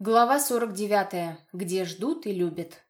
Глава 49. Где ждут и любят.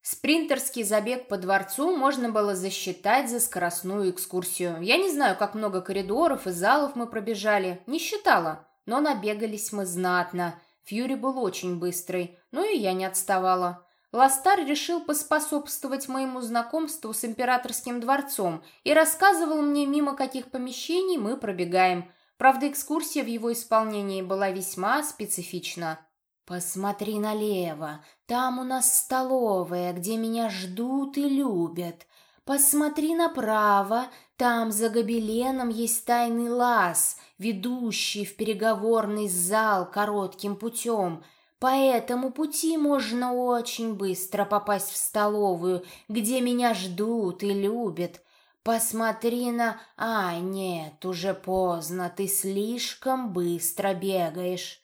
Спринтерский забег по дворцу можно было засчитать за скоростную экскурсию. Я не знаю, как много коридоров и залов мы пробежали, не считала, но набегались мы знатно. Фьюри был очень быстрый, но и я не отставала. Ластар решил поспособствовать моему знакомству с императорским дворцом и рассказывал мне, мимо каких помещений мы пробегаем. Правда, экскурсия в его исполнении была весьма специфична. «Посмотри налево, там у нас столовая, где меня ждут и любят. Посмотри направо, там за гобеленом есть тайный лаз, ведущий в переговорный зал коротким путем. По этому пути можно очень быстро попасть в столовую, где меня ждут и любят. Посмотри на... А, нет, уже поздно, ты слишком быстро бегаешь».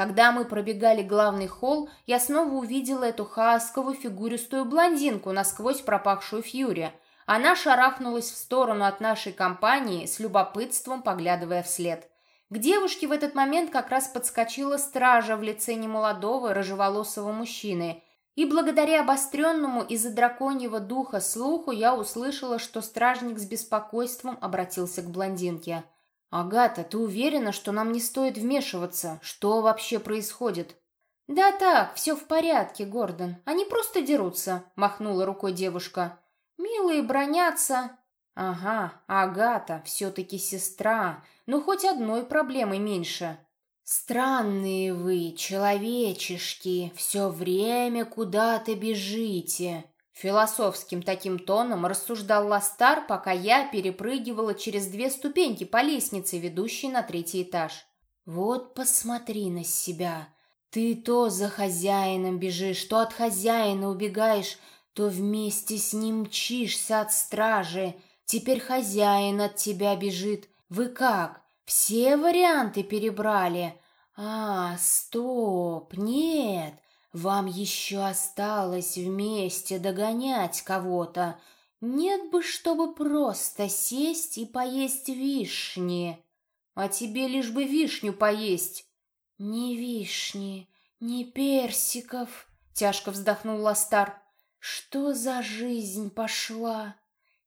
Когда мы пробегали главный холл, я снова увидела эту хаосковую фигуристую блондинку, насквозь пропахшую Фьюри. Она шарахнулась в сторону от нашей компании, с любопытством поглядывая вслед. К девушке в этот момент как раз подскочила стража в лице немолодого рыжеволосого мужчины. И благодаря обостренному из-за драконьего духа слуху я услышала, что стражник с беспокойством обратился к блондинке – «Агата, ты уверена, что нам не стоит вмешиваться? Что вообще происходит?» «Да так, все в порядке, Гордон. Они просто дерутся», — махнула рукой девушка. «Милые бронятся». «Ага, Агата, все-таки сестра. Ну, хоть одной проблемы меньше». «Странные вы, человечешки, все время куда-то бежите», Философским таким тоном рассуждал Ластар, пока я перепрыгивала через две ступеньки по лестнице, ведущей на третий этаж. «Вот посмотри на себя. Ты то за хозяином бежишь, то от хозяина убегаешь, то вместе с ним мчишься от стражи. Теперь хозяин от тебя бежит. Вы как, все варианты перебрали? А, стоп, нет, вам еще осталось вместе догонять кого-то. Нет бы, чтобы просто сесть и поесть вишни. А тебе лишь бы вишню поесть. Ни вишни, ни персиков, тяжко вздохнул Ластар. Что за жизнь пошла?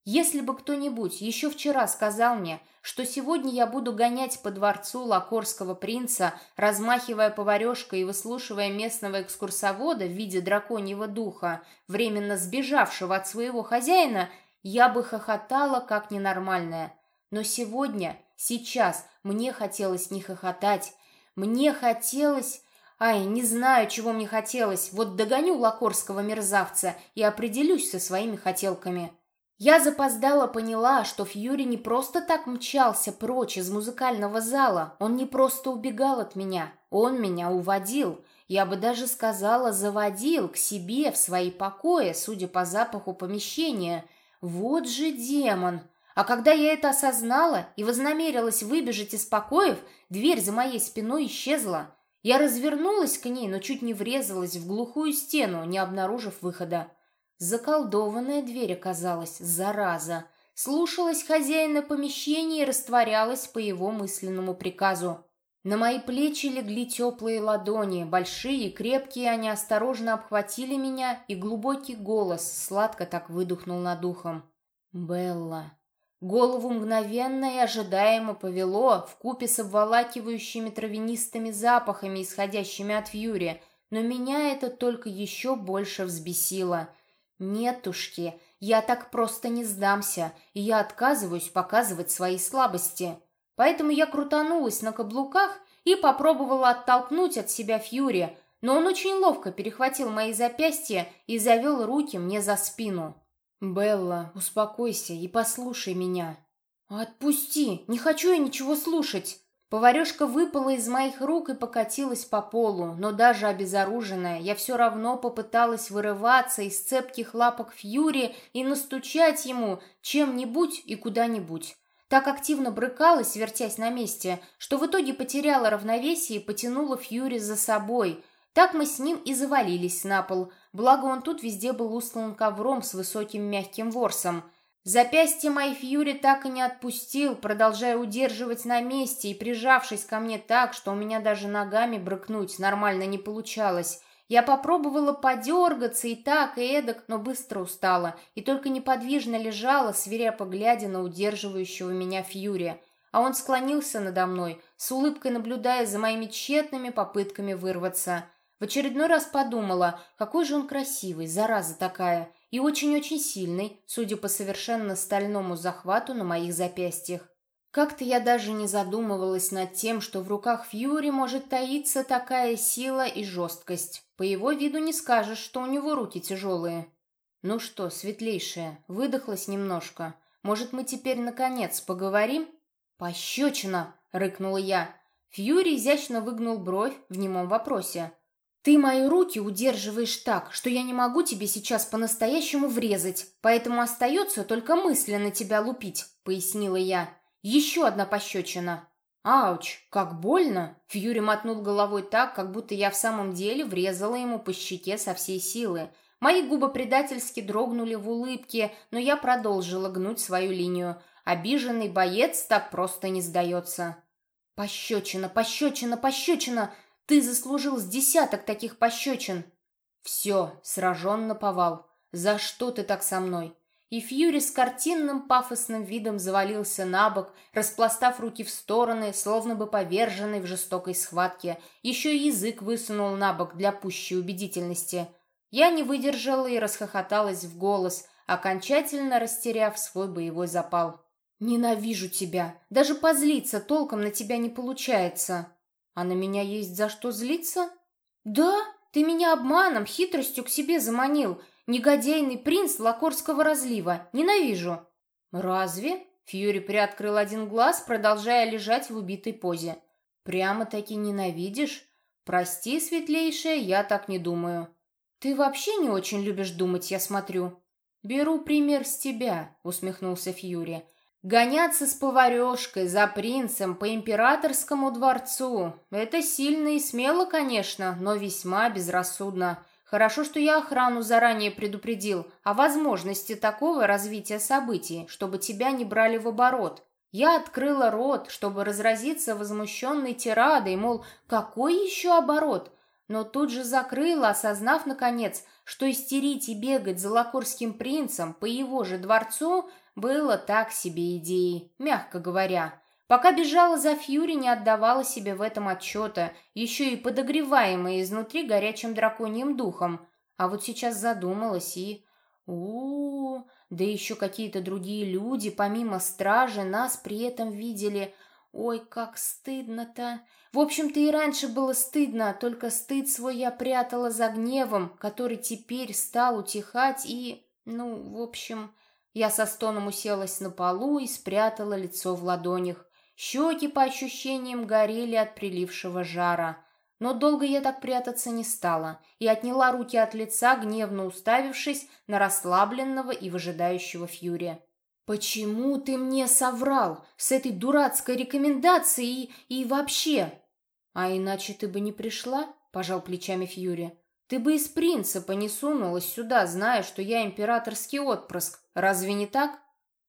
Если бы кто-нибудь еще вчера сказал мне, что сегодня я буду гонять по дворцу лакорского принца, размахивая поварешкой и выслушивая местного экскурсовода в виде драконьего духа, временно сбежавшего от своего хозяина, я бы хохотала как ненормальная. Но сегодня, сейчас, мне хотелось не хохотать. Мне хотелось... Ай, не знаю, чего мне хотелось. Вот догоню лакорского мерзавца и определюсь со своими хотелками. Я запоздала поняла, что Фьюри не просто так мчался прочь из музыкального зала, он не просто убегал от меня, он меня уводил. Я бы даже сказала, заводил к себе в свои покои, судя по запаху помещения. Вот же демон! А когда я это осознала и вознамерилась выбежать из покоев, дверь за моей спиной исчезла. Я развернулась к ней, но чуть не врезалась в глухую стену, не обнаружив выхода. Заколдованная дверь оказалась, зараза. Слушалась хозяина помещения и растворялась по его мысленному приказу. На мои плечи легли теплые ладони, большие, крепкие, они осторожно обхватили меня, и глубокий голос сладко так выдохнул над ухом. «Белла». Голову мгновенно и ожидаемо повело, в купе с обволакивающими травянистыми запахами, исходящими от Фьюри, но меня это только еще больше взбесило – «Нетушки, я так просто не сдамся, и я отказываюсь показывать свои слабости. Поэтому я крутанулась на каблуках и попробовала оттолкнуть от себя Фьюри, но он очень ловко перехватил мои запястья и завел руки мне за спину. «Белла, успокойся и послушай меня». «Отпусти! Не хочу я ничего слушать!» Поварешка выпала из моих рук и покатилась по полу, но даже обезоруженная, я все равно попыталась вырываться из цепких лапок Фьюри и настучать ему чем-нибудь и куда-нибудь. Так активно брыкалась, вертясь на месте, что в итоге потеряла равновесие и потянула Фьюри за собой. Так мы с ним и завалились на пол, благо он тут везде был устлан ковром с высоким мягким ворсом. Запястье моей Фьюри так и не отпустил, продолжая удерживать на месте и прижавшись ко мне так, что у меня даже ногами брыкнуть нормально не получалось. Я попробовала подергаться и так, и эдак, но быстро устала и только неподвижно лежала, свирепо глядя на удерживающего меня Фьюри. А он склонился надо мной, с улыбкой наблюдая за моими тщетными попытками вырваться. В очередной раз подумала, какой же он красивый, зараза такая, и очень-очень сильный, судя по совершенно стальному захвату на моих запястьях. Как-то я даже не задумывалась над тем, что в руках Фьюри может таиться такая сила и жесткость. По его виду не скажешь, что у него руки тяжелые. Ну что, светлейшая, выдохлась немножко. Может, мы теперь, наконец, поговорим? «Пощечина!» — рыкнула я. Фьюри изящно выгнул бровь в немом вопросе. «Ты мои руки удерживаешь так, что я не могу тебе сейчас по-настоящему врезать, поэтому остается только мысленно тебя лупить», — пояснила я. «Еще одна пощечина». «Ауч, как больно!» Фьюри мотнул головой так, как будто я в самом деле врезала ему по щеке со всей силы. Мои губы предательски дрогнули в улыбке, но я продолжила гнуть свою линию. Обиженный боец так просто не сдается. «Пощечина, пощечина, пощечина! Ты заслужил с десяток таких пощечин!» «Все, сражен на повал. За что ты так со мной?» И Фьюри с картинным пафосным видом завалился на бок, распластав руки в стороны, словно бы поверженный в жестокой схватке. Еще и язык высунул на бок для пущей убедительности. Я не выдержала и расхохоталась в голос, окончательно растеряв свой боевой запал. «Ненавижу тебя. Даже позлиться толком на тебя не получается. А на меня есть за что злиться?» «Да, ты меня обманом, хитростью к себе заманил. Негодяйный принц Лакорского разлива. Ненавижу». «Разве?» Фьюри приоткрыл один глаз, продолжая лежать в убитой позе. «Прямо-таки ненавидишь? Прости, светлейшая, я так не думаю». «Ты вообще не очень любишь думать, я смотрю». «Беру пример с тебя», — усмехнулся Фьюри. Гоняться с поварешкой за принцем по императорскому дворцу — это сильно и смело, конечно, но весьма безрассудно. Хорошо, что я охрану заранее предупредил о возможности такого развития событий, чтобы тебя не брали в оборот. Я открыла рот, чтобы разразиться возмущенной тирадой, мол, какой еще оборот? Но тут же закрыла, осознав, наконец, что истерить и бегать за лакурским принцем по его же дворцу — было так себе идеей, мягко говоря. Пока бежала за Фьюри, не отдавала себе в этом отчета, еще и подогреваемая изнутри горячим драконьим духом. А вот сейчас задумалась и... у, -у, да еще какие-то другие люди, помимо стражи, нас при этом видели. Ой, как стыдно-то. В общем-то и раньше было стыдно, только стыд свой я прятала за гневом, который теперь стал утихать и... Ну, в общем, я со стоном уселась на полу и спрятала лицо в ладонях. Щеки, по ощущениям, горели от прилившего жара. Но долго я так прятаться не стала и отняла руки от лица, гневно уставившись на расслабленного и выжидающего Фьюри. «Почему ты мне соврал с этой дурацкой рекомендацией и, и вообще?» «А иначе ты бы не пришла?» – пожал плечами Фьюри. Ты бы из принципа не сунулась сюда, зная, что я императорский отпрыск. Разве не так?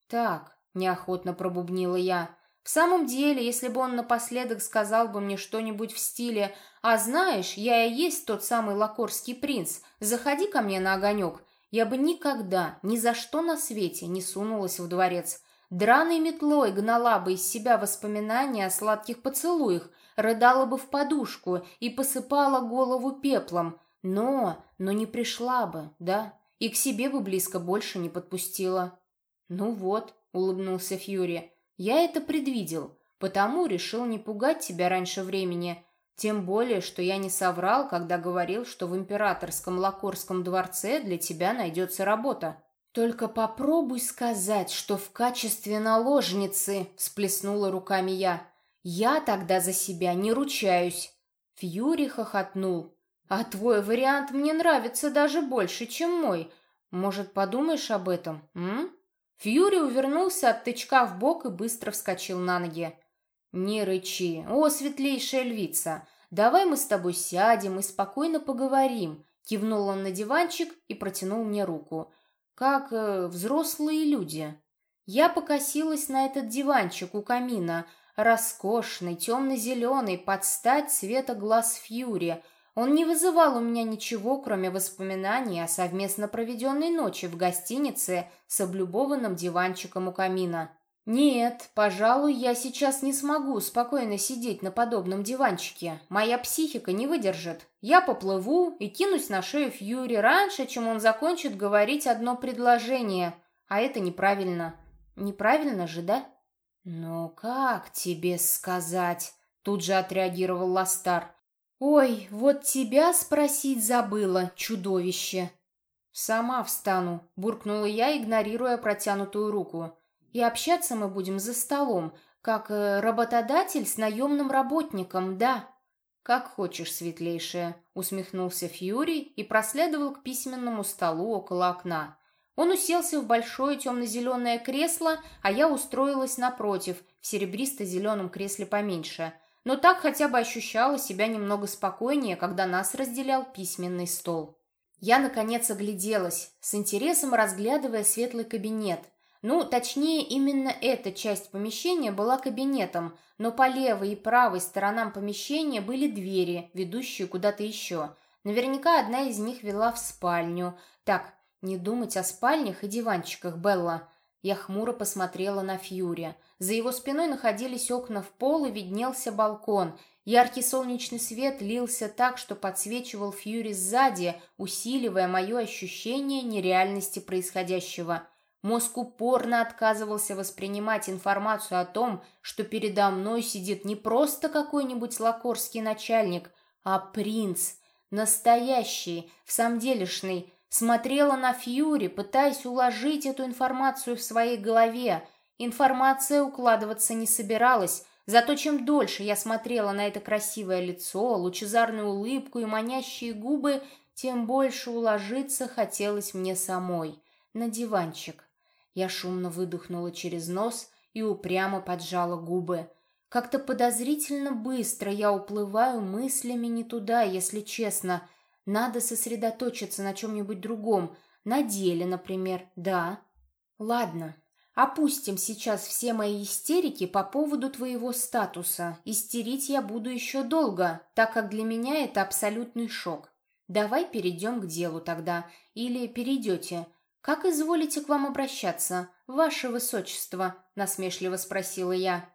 Так, неохотно пробубнила я. В самом деле, если бы он напоследок сказал бы мне что-нибудь в стиле «А знаешь, я и есть тот самый лакорский принц, заходи ко мне на огонек», я бы никогда, ни за что на свете не сунулась в дворец. Драной метлой гнала бы из себя воспоминания о сладких поцелуях, рыдала бы в подушку и посыпала голову пеплом, но, но не пришла бы, да, и к себе бы близко больше не подпустила. Ну вот, улыбнулся Фьюри, я это предвидел, потому решил не пугать тебя раньше времени, тем более, что я не соврал, когда говорил, что в императорском Лакорском дворце для тебя найдется работа. Только попробуй сказать, что в качестве наложницы, всплеснула руками я. Я тогда за себя не ручаюсь. Фьюри хохотнул. А твой вариант мне нравится даже больше, чем мой. Может, подумаешь об этом, м? Фьюри увернулся от тычка в бок и быстро вскочил на ноги. «Не рычи, о, светлейшая львица! Давай мы с тобой сядем и спокойно поговорим», кивнул он на диванчик и протянул мне руку. «Как э, взрослые люди». Я покосилась на этот диванчик у камина, роскошный, темно-зеленый, под стать цвета глаз Фьюри. Он не вызывал у меня ничего, кроме воспоминаний о совместно проведенной ночи в гостинице с облюбованным диванчиком у камина. «Нет, пожалуй, я сейчас не смогу спокойно сидеть на подобном диванчике. Моя психика не выдержит. Я поплыву и кинусь на шею Фьюри раньше, чем он закончит говорить одно предложение. А это неправильно. Неправильно же, да?» «Ну как тебе сказать?» Тут же отреагировал Ластар. «Ой, вот тебя спросить забыла, чудовище!» «Сама встану», — буркнула я, игнорируя протянутую руку. И общаться мы будем за столом, как э, работодатель с наемным работником, да». «Как хочешь, светлейшая», — усмехнулся Фьюри и проследовал к письменному столу около окна. Он уселся в большое темно-зеленое кресло, а я устроилась напротив, в серебристо-зеленом кресле поменьше. Но так хотя бы ощущала себя немного спокойнее, когда нас разделял письменный стол. Я, наконец, огляделась, с интересом разглядывая светлый кабинет. Ну, точнее, именно эта часть помещения была кабинетом, но по левой и правой сторонам помещения были двери, ведущие куда-то еще. Наверняка одна из них вела в спальню. Так, не думать о спальнях и диванчиках, Белла. Я хмуро посмотрела на Фьюри. За его спиной находились окна в пол и виднелся балкон. Яркий солнечный свет лился так, что подсвечивал Фьюри сзади, усиливая мое ощущение нереальности происходящего. Мозг упорно отказывался воспринимать информацию о том, что передо мной сидит не просто какой-нибудь лакорский начальник, а принц, настоящий, в самом делешный, смотрела на Фьюри, пытаясь уложить эту информацию в своей голове. Информация укладываться не собиралась, зато чем дольше я смотрела на это красивое лицо, лучезарную улыбку и манящие губы, тем больше уложиться хотелось мне самой. На диванчик. Я шумно выдохнула через нос и упрямо поджала губы. Как-то подозрительно быстро я уплываю мыслями не туда, если честно. Надо сосредоточиться на чем-нибудь другом. На деле, например, да. Ладно, опустим сейчас все мои истерики по поводу твоего статуса. Истерить я буду еще долго, так как для меня это абсолютный шок. Давай перейдем к делу тогда. Или перейдете. «Как изволите к вам обращаться, ваше высочество?» – насмешливо спросила я.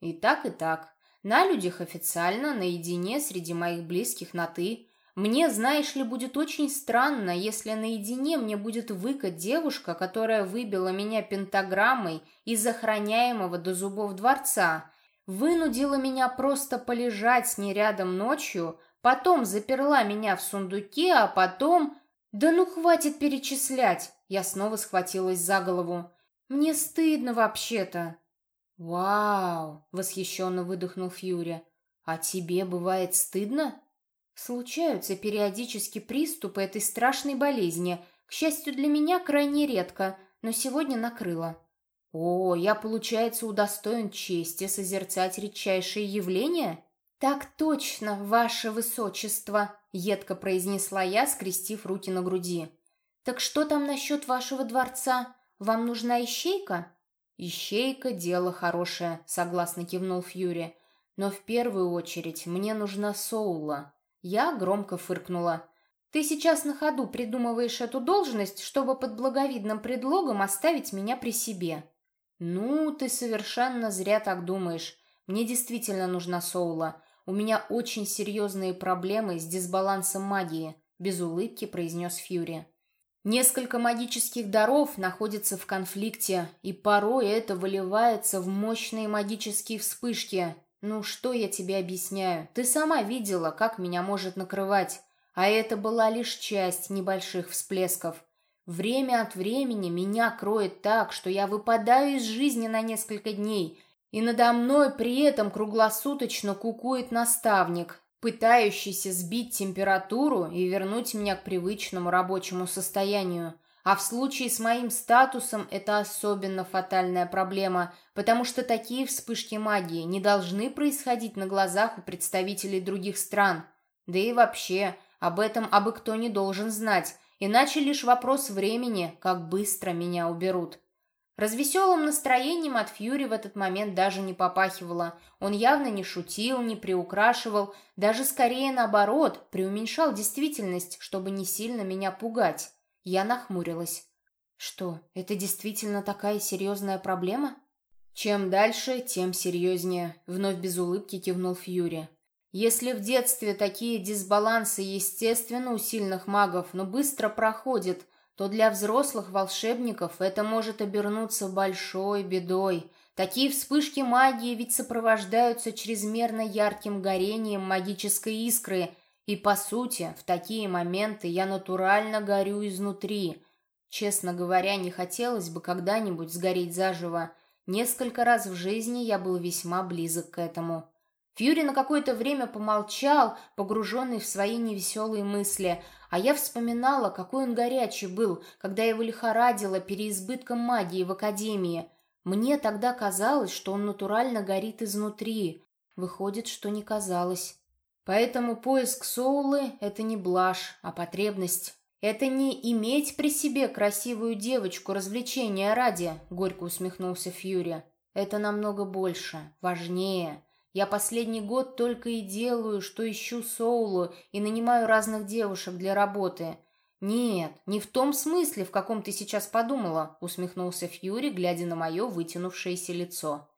«И так, и так. На людях официально, наедине, среди моих близких на «ты». Мне, знаешь ли, будет очень странно, если наедине мне будет выкать девушка, которая выбила меня пентаграммой из охраняемого до зубов дворца, вынудила меня просто полежать с ней рядом ночью, потом заперла меня в сундуке, а потом... Да ну хватит перечислять! Я снова схватилась за голову. «Мне стыдно вообще-то». «Вау!» — восхищенно выдохнул Фьюри. «А тебе бывает стыдно?» «Случаются периодически приступы этой страшной болезни. К счастью для меня, крайне редко, но сегодня накрыло». «О, я, получается, удостоен чести созерцать редчайшие явления?» «Так точно, ваше высочество!» — едко произнесла я, скрестив руки на груди. «Так что там насчет вашего дворца? Вам нужна ищейка?» «Ищейка – дело хорошее», – согласно кивнул Фьюри. «Но в первую очередь мне нужна Соула». Я громко фыркнула. «Ты сейчас на ходу придумываешь эту должность, чтобы под благовидным предлогом оставить меня при себе». «Ну, ты совершенно зря так думаешь. Мне действительно нужна Соула. У меня очень серьезные проблемы с дисбалансом магии», – без улыбки произнес Фьюри. Несколько магических даров находятся в конфликте, и порой это выливается в мощные магические вспышки. Ну что я тебе объясняю? Ты сама видела, как меня может накрывать. А это была лишь часть небольших всплесков. Время от времени меня кроет так, что я выпадаю из жизни на несколько дней, и надо мной при этом круглосуточно кукует наставник, пытающийся сбить температуру и вернуть меня к привычному рабочему состоянию. А в случае с моим статусом это особенно фатальная проблема, потому что такие вспышки магии не должны происходить на глазах у представителей других стран. Да и вообще, об этом абы кто не должен знать, иначе лишь вопрос времени, как быстро меня уберут. Развеселым настроением от Фьюри в этот момент даже не попахивало. Он явно не шутил, не приукрашивал, даже скорее наоборот, преуменьшал действительность, чтобы не сильно меня пугать. Я нахмурилась. Что, это действительно такая серьезная проблема? Чем дальше, тем серьезнее, вновь без улыбки кивнул Фьюри. Если в детстве такие дисбалансы естественно у сильных магов, но быстро проходят – то для взрослых волшебников это может обернуться большой бедой. Такие вспышки магии ведь сопровождаются чрезмерно ярким горением магической искры, и, по сути, в такие моменты я натурально горю изнутри. Честно говоря, не хотелось бы когда-нибудь сгореть заживо. Несколько раз в жизни я был весьма близок к этому. Фьюри на какое-то время помолчал, погруженный в свои невеселые мысли, а я вспоминала, какой он горячий был, когда его лихорадило переизбытком магии в академии. Мне тогда казалось, что он натурально горит изнутри. Выходит, что не казалось. Поэтому поиск Соулы — это не блажь, а потребность. Это не иметь при себе красивую девочку развлечения ради, — горько усмехнулся Фьюри. Это намного больше, важнее. Я последний год только и делаю, что ищу Соулу и нанимаю разных девушек для работы. Нет, не в том смысле, в каком ты сейчас подумала, усмехнулся Фьюри, глядя на мое вытянувшееся лицо.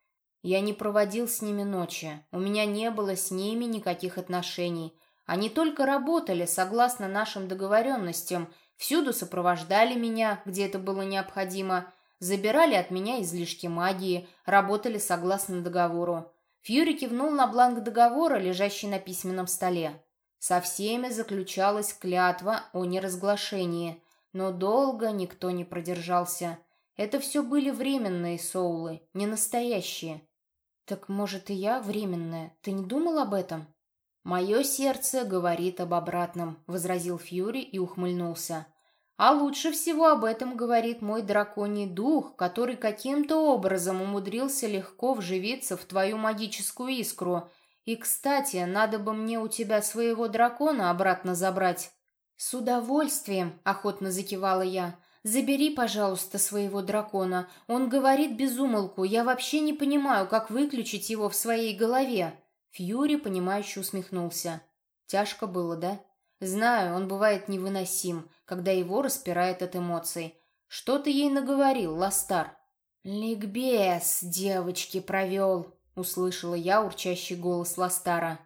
Я не проводил с ними ночи. У меня не было с ними никаких отношений. Они только работали согласно нашим договоренностям, всюду сопровождали меня, где это было необходимо, забирали от меня излишки магии, работали согласно договору. Фьюри кивнул на бланк договора, лежащий на письменном столе. Со всеми заключалась клятва о неразглашении, но долго никто не продержался. Это все были временные соулы, не настоящие. «Так, может, и я временная? Ты не думал об этом?» «Мое сердце говорит об обратном», — возразил Фьюри и ухмыльнулся. А лучше всего об этом говорит мой драконий дух, который каким-то образом умудрился легко вживиться в твою магическую искру. И, кстати, надо бы мне у тебя своего дракона обратно забрать. С удовольствием, охотно закивала я. Забери, пожалуйста, своего дракона. Он говорит без умолку. Я вообще не понимаю, как выключить его в своей голове. Фьюри, понимающе усмехнулся. Тяжко было, да? Знаю, он бывает невыносим, когда его распирает от эмоций. Что ты ей наговорил, Ластар? «Ликбез девочки провел», — услышала я урчащий голос Ластара.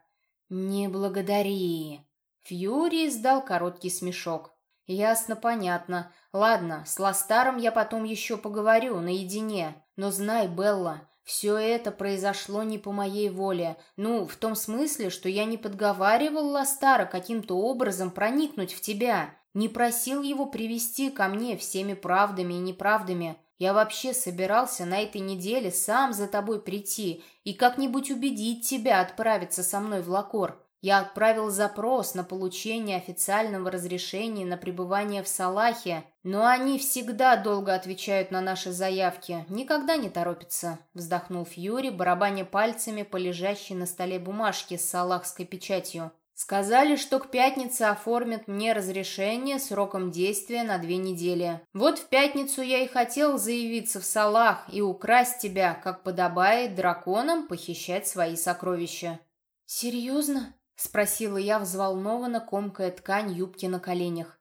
«Не благодари». Фьюри издал короткий смешок. «Ясно, понятно. Ладно, с Ластаром я потом еще поговорю, наедине. Но знай, Белла, все это произошло не по моей воле. Ну, в том смысле, что я не подговаривал Ластара каким-то образом проникнуть в тебя. Не просил его привести ко мне всеми правдами и неправдами. Я вообще собирался на этой неделе сам за тобой прийти и как-нибудь убедить тебя отправиться со мной в Лакор. Я отправил запрос на получение официального разрешения на пребывание в Салахе, но они всегда долго отвечают на наши заявки, никогда не торопятся», — вздохнул Фьюри, барабаня пальцами по лежащей на столе бумажке с салахской печатью. «Сказали, что к пятнице оформят мне разрешение сроком действия на две недели. Вот в пятницу я и хотел заявиться в Салах и украсть тебя, как подобает драконам похищать свои сокровища». «Серьезно?» — спросила я взволнованно, комкая ткань юбки на коленях.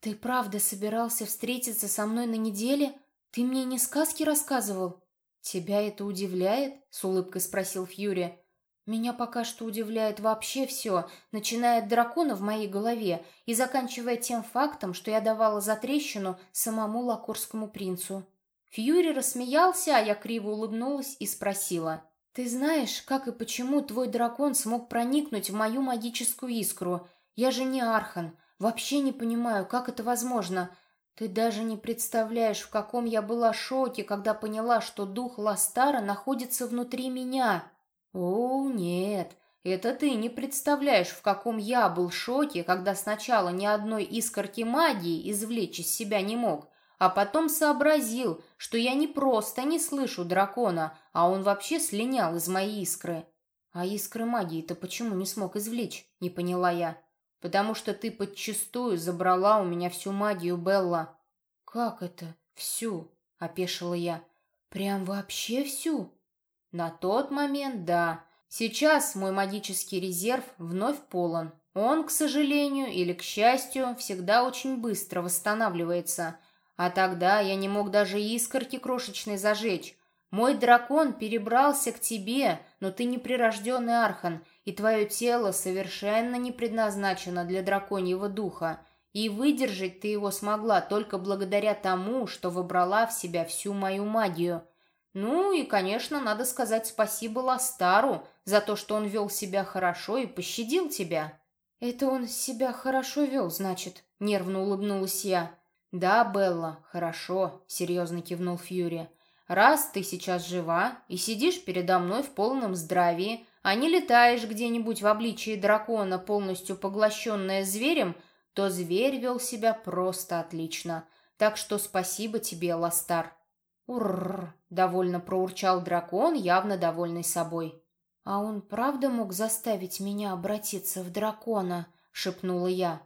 «Ты правда собирался встретиться со мной на неделе? Ты мне не сказки рассказывал?» «Тебя это удивляет?» — с улыбкой спросил Фьюри. «Меня пока что удивляет вообще все, начиная от дракона в моей голове и заканчивая тем фактом, что я давала затрещину самому лакурскому принцу». Фьюри рассмеялся, а я криво улыбнулась и спросила. «Ты знаешь, как и почему твой дракон смог проникнуть в мою магическую искру? Я же не Архан. Вообще не понимаю, как это возможно. Ты даже не представляешь, в каком я была шоке, когда поняла, что дух Ластара находится внутри меня». «О, нет, это ты не представляешь, в каком я был шоке, когда сначала ни одной искорки магии извлечь из себя не мог, а потом сообразил, что я не просто не слышу дракона, а он вообще слинял из моей искры. А искры магии-то почему не смог извлечь, не поняла я. Потому что ты подчистую забрала у меня всю магию, Белла. Как это? Всю? Опешила я. Прям вообще всю? На тот момент, да. Сейчас мой магический резерв вновь полон. Он, к сожалению или к счастью, всегда очень быстро восстанавливается. А тогда я не мог даже искорки крошечной зажечь. Мой дракон перебрался к тебе, но ты не прирожденный архан, и твое тело совершенно не предназначено для драконьего духа. И выдержать ты его смогла только благодаря тому, что выбрала в себя всю мою магию. Ну и, конечно, надо сказать спасибо Ластару за то, что он вел себя хорошо и пощадил тебя. Это он себя хорошо вел, значит, нервно улыбнулась я. Да, Белла, хорошо, серьезно кивнул Фьюри. Раз ты сейчас жива и сидишь передо мной в полном здравии, а не летаешь где-нибудь в обличии дракона, полностью поглощенная зверем, то зверь вел себя просто отлично. Так что спасибо тебе, Ластар. Уррр, довольно проурчал дракон, явно довольный собой. А он правда мог заставить меня обратиться в дракона, шепнула я.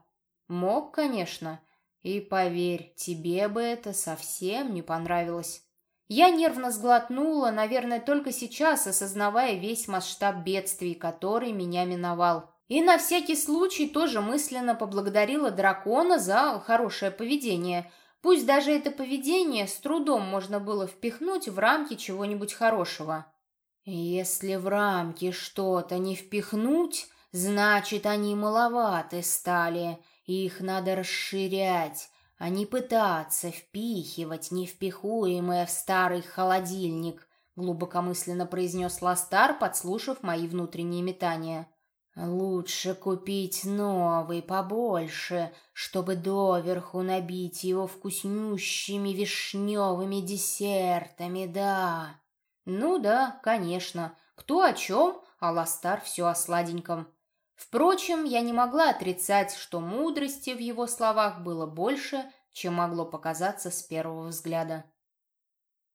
Мог, конечно. И поверь, тебе бы это совсем не понравилось. Я нервно сглотнула, наверное, только сейчас осознавая весь масштаб бедствий, который меня миновал. И на всякий случай тоже мысленно поблагодарила дракона за хорошее поведение. Пусть даже это поведение с трудом можно было впихнуть в рамки чего-нибудь хорошего. Если в рамки что-то не впихнуть, значит, они маловаты стали, их надо расширять а не пытаться впихивать невпихуемое в старый холодильник, глубокомысленно произнес Ластар, подслушав мои внутренние метания. Лучше купить новый побольше, чтобы доверху набить его вкуснющими вишневыми десертами, да. Ну да, конечно. Кто о чем, а Ластар все о сладеньком. Впрочем, я не могла отрицать, что мудрости в его словах было больше, чем могло показаться с первого взгляда.